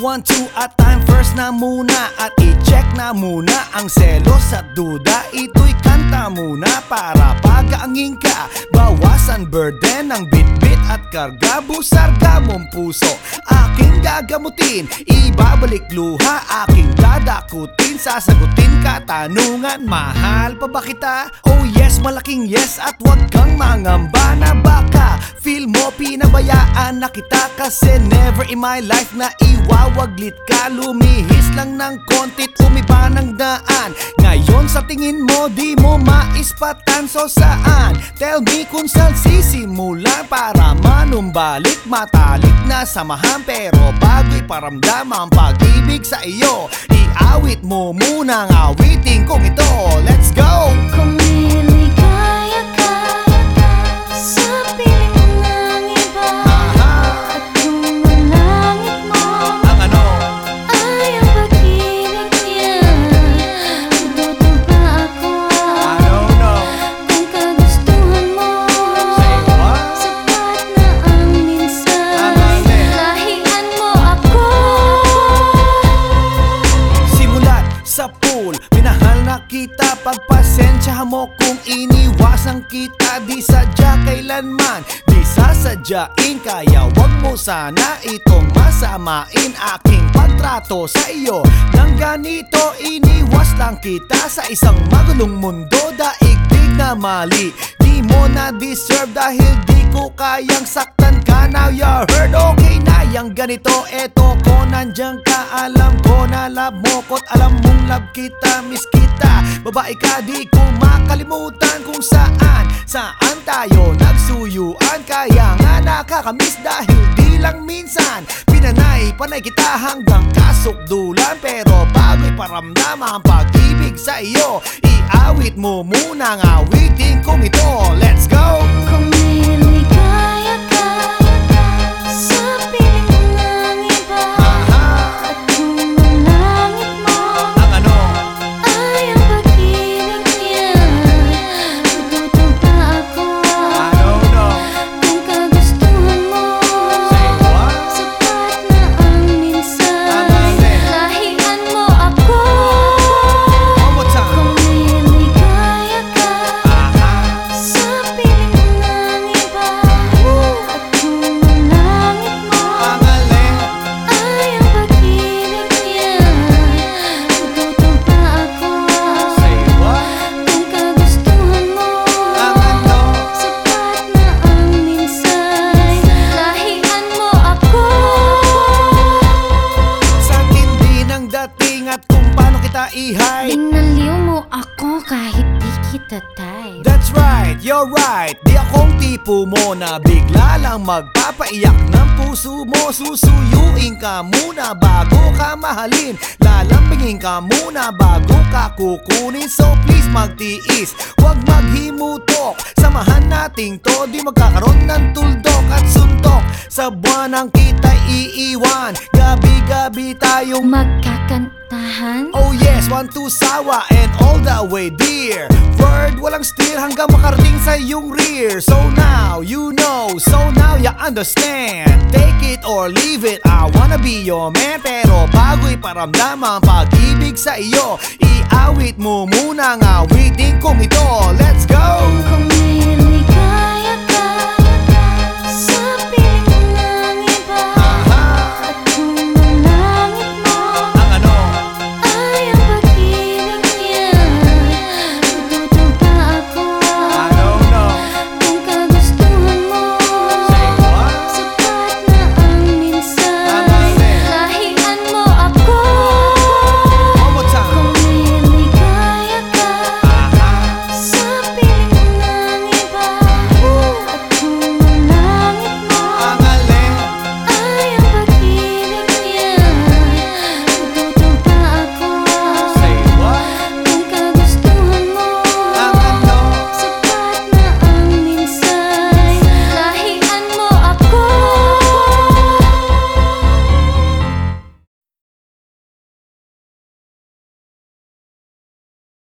One, two at time first na muna. At i-check na muna ang selos at duda. Ito'y kanta muna para pagaangin ka. Bawasan burden ng bitbit at karga Busarga mong puso. Aking gagamutin Ibabalik luha. Aking dadakutin Sasagutin katanungan Mahal pa ba kita? Oh yes, malaking yes At wag kang mangamba na pinabayaan na kita Kasi never in my life na iwawaglit ka. Lumihis lang ng kontit Umiba ng daan. Ngayon sa tingin mo di mo maispatan. So saan? Tell me kung saan sisimulan Para manumbalik. Matalik na samahan Pero bago'y paramdam ang pag-ibig sa iyo. Iawit mo muna ang awiting kong ito. Let's go! Kung mo kung iniwasan kita. Di sadya kailanman Di sasadyain. Kaya wag mo sana itong masamain Aking pagtrato sa iyo. Nang ganito iniwas lang kita Sa isang magulong mundo. Daigdig na mali Di mo na deserve dahil di ko kayang saktan ka. Now you're hurt Okay na yung ganito Eto ko nandyan ka. Alam ko na love mo ko't alam mong love kita Miss kita. Babae ka di ko makalimutan kung saan. Saan tayo nagsuyuan? Kaya nga nakakamiss dahil di lang minsan. Pinanay panay kita hanggang kasukdulan. Pero bago'y paramdam ang pag-ibig sa iyo Iawit mo muna ang awitin kong ito. Let's go! Kita type That's right, you're right. Di akong tipo mo na bigla lang magpapaiyak ng puso mo. Susuyuin ka muna bago ka mahalin. Lalambingin ka muna bago ka kukunin. So please magtiis, huwag maghimutok. Samahan nating to, di magkakaroon ng tuldok at suntok Sa buwan ang kita'y iiwan. Gabi-gabi tayong Magkakantahan? Oh yes, one, two, sawa and all the way dear. Word, walang steer hanggang makarating sa iyong rear. So now, you know, so now you understand. Take it or leave it, I wanna be your man. Pero bago'y paramdam ang pag-ibig sa iyo. Iawit mo muna ang awitin kong ito. Let's go! Kung